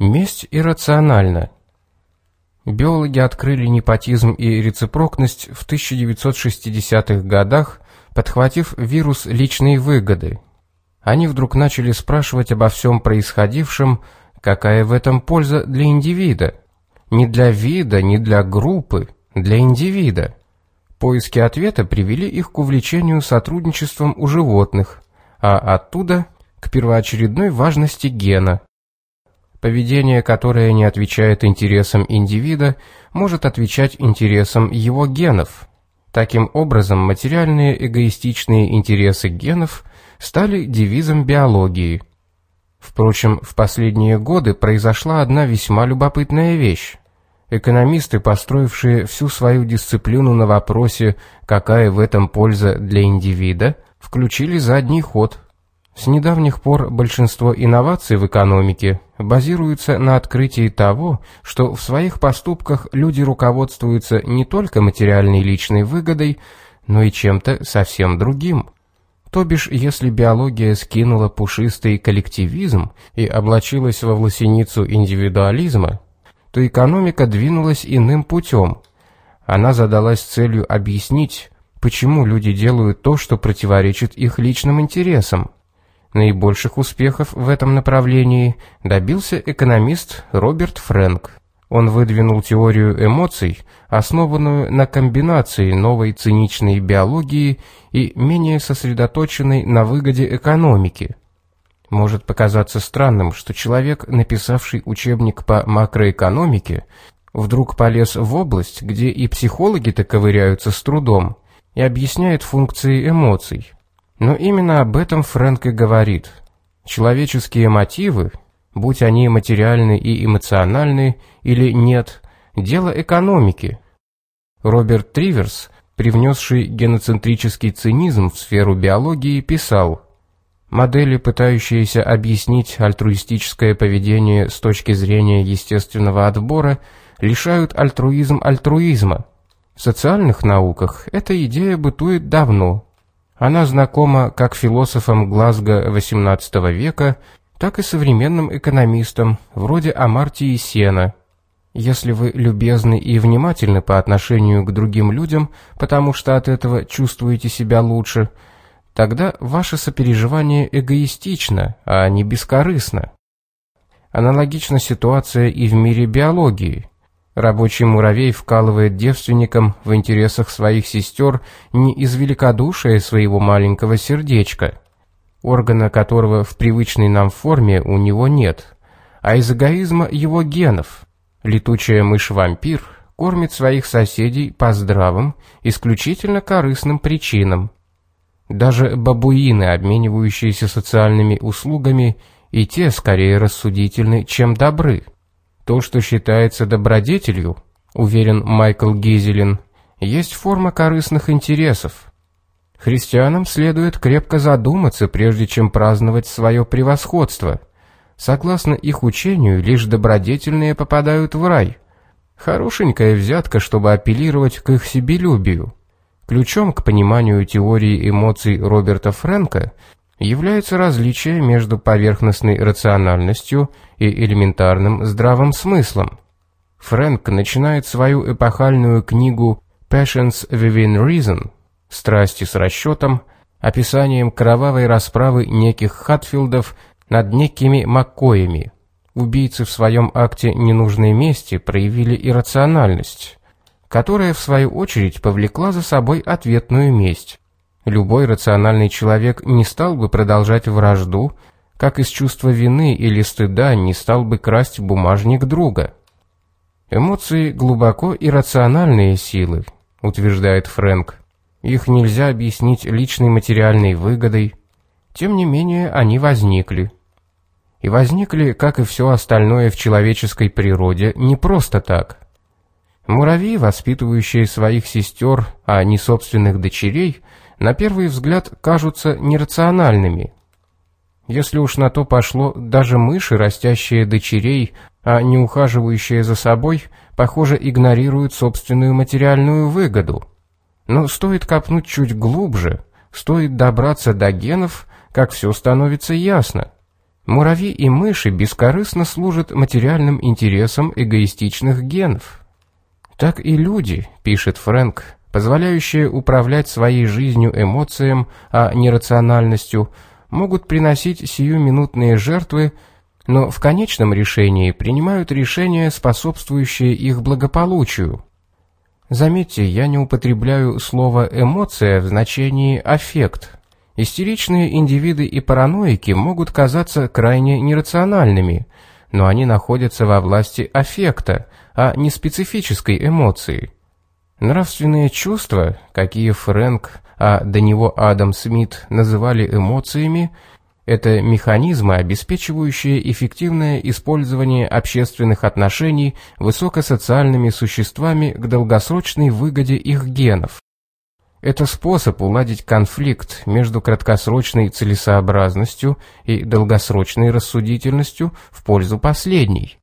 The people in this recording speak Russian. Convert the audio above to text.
Месть иррациональна. Биологи открыли непотизм и рецепрокность в 1960-х годах, подхватив вирус личной выгоды. Они вдруг начали спрашивать обо всем происходившем, какая в этом польза для индивида. Не для вида, не для группы, для индивида. Поиски ответа привели их к увлечению сотрудничеством у животных, а оттуда к первоочередной важности гена. Поведение, которое не отвечает интересам индивида, может отвечать интересам его генов. Таким образом, материальные эгоистичные интересы генов стали девизом биологии. Впрочем, в последние годы произошла одна весьма любопытная вещь. Экономисты, построившие всю свою дисциплину на вопросе, какая в этом польза для индивида, включили задний ход – с недавних пор большинство инноваций в экономике базируются на открытии того, что в своих поступках люди руководствуются не только материальной личной выгодой, но и чем-то совсем другим. То бишь, если биология скинула пушистый коллективизм и облачилась во власеницу индивидуализма, то экономика двинулась иным путем. Она задалась целью объяснить, почему люди делают то, что противоречит их личным интересам. Наибольших успехов в этом направлении добился экономист Роберт Фрэнк. Он выдвинул теорию эмоций, основанную на комбинации новой циничной биологии и менее сосредоточенной на выгоде экономики. Может показаться странным, что человек, написавший учебник по макроэкономике, вдруг полез в область, где и психологи-то ковыряются с трудом, и объясняет функции эмоций. Но именно об этом Фрэнк и говорит. Человеческие мотивы, будь они материальны и эмоциональны или нет, дело экономики. Роберт Триверс, привнесший геноцентрический цинизм в сферу биологии, писал «Модели, пытающиеся объяснить альтруистическое поведение с точки зрения естественного отбора, лишают альтруизм альтруизма. В социальных науках эта идея бытует давно, она знакома как философам Глазго XVIII века, так и современным экономистам, вроде Амартии Сена. Если вы любезны и внимательны по отношению к другим людям, потому что от этого чувствуете себя лучше, тогда ваше сопереживание эгоистично, а не бескорыстно. Аналогична ситуация и в мире биологии – Рабочий муравей вкалывает девственникам в интересах своих сестер не из великодушия своего маленького сердечка, органа которого в привычной нам форме у него нет, а из эгоизма его генов. Летучая мышь-вампир кормит своих соседей по здравым, исключительно корыстным причинам. Даже бабуины, обменивающиеся социальными услугами, и те скорее рассудительны, чем добры. То, что считается добродетелью, уверен Майкл Гизелин, есть форма корыстных интересов. Христианам следует крепко задуматься, прежде чем праздновать свое превосходство. Согласно их учению, лишь добродетельные попадают в рай. Хорошенькая взятка, чтобы апеллировать к их себелюбию. Ключом к пониманию теории эмоций Роберта Фрэнка является различие между поверхностной рациональностью и элементарным здравым смыслом. Фрэнк начинает свою эпохальную книгу «Passions Within Reason» «Страсти с расчетом» описанием кровавой расправы неких Хатфилдов над некими Маккоями. Убийцы в своем акте ненужной мести проявили иррациональность, которая в свою очередь повлекла за собой ответную месть. Любой рациональный человек не стал бы продолжать вражду, как из чувства вины или стыда не стал бы красть бумажник друга. Эмоции глубоко иррациональные силы, утверждает Фрэнк. Их нельзя объяснить личной материальной выгодой. Тем не менее, они возникли. И возникли, как и все остальное в человеческой природе, не просто так. Муравьи, воспитывающие своих сестер, а не собственных дочерей – на первый взгляд кажутся нерациональными. Если уж на то пошло, даже мыши, растящие дочерей, а не ухаживающие за собой, похоже, игнорируют собственную материальную выгоду. Но стоит копнуть чуть глубже, стоит добраться до генов, как все становится ясно. Муравьи и мыши бескорыстно служат материальным интересам эгоистичных генов. Так и люди, пишет Фрэнк, позволяющие управлять своей жизнью эмоциям, а не рациональностью, могут приносить сиюминутные жертвы, но в конечном решении принимают решения, способствующие их благополучию. Заметьте, я не употребляю слово «эмоция» в значении «аффект», Истеричные индивиды и параноики могут казаться крайне нерациональными, но они находятся во власти аффекта, а не специфической эмоции. Нравственные чувства, какие Фрэнк, а до него Адам Смит называли эмоциями, это механизмы, обеспечивающие эффективное использование общественных отношений высокосоциальными существами к долгосрочной выгоде их генов. Это способ уладить конфликт между краткосрочной целесообразностью и долгосрочной рассудительностью в пользу последней.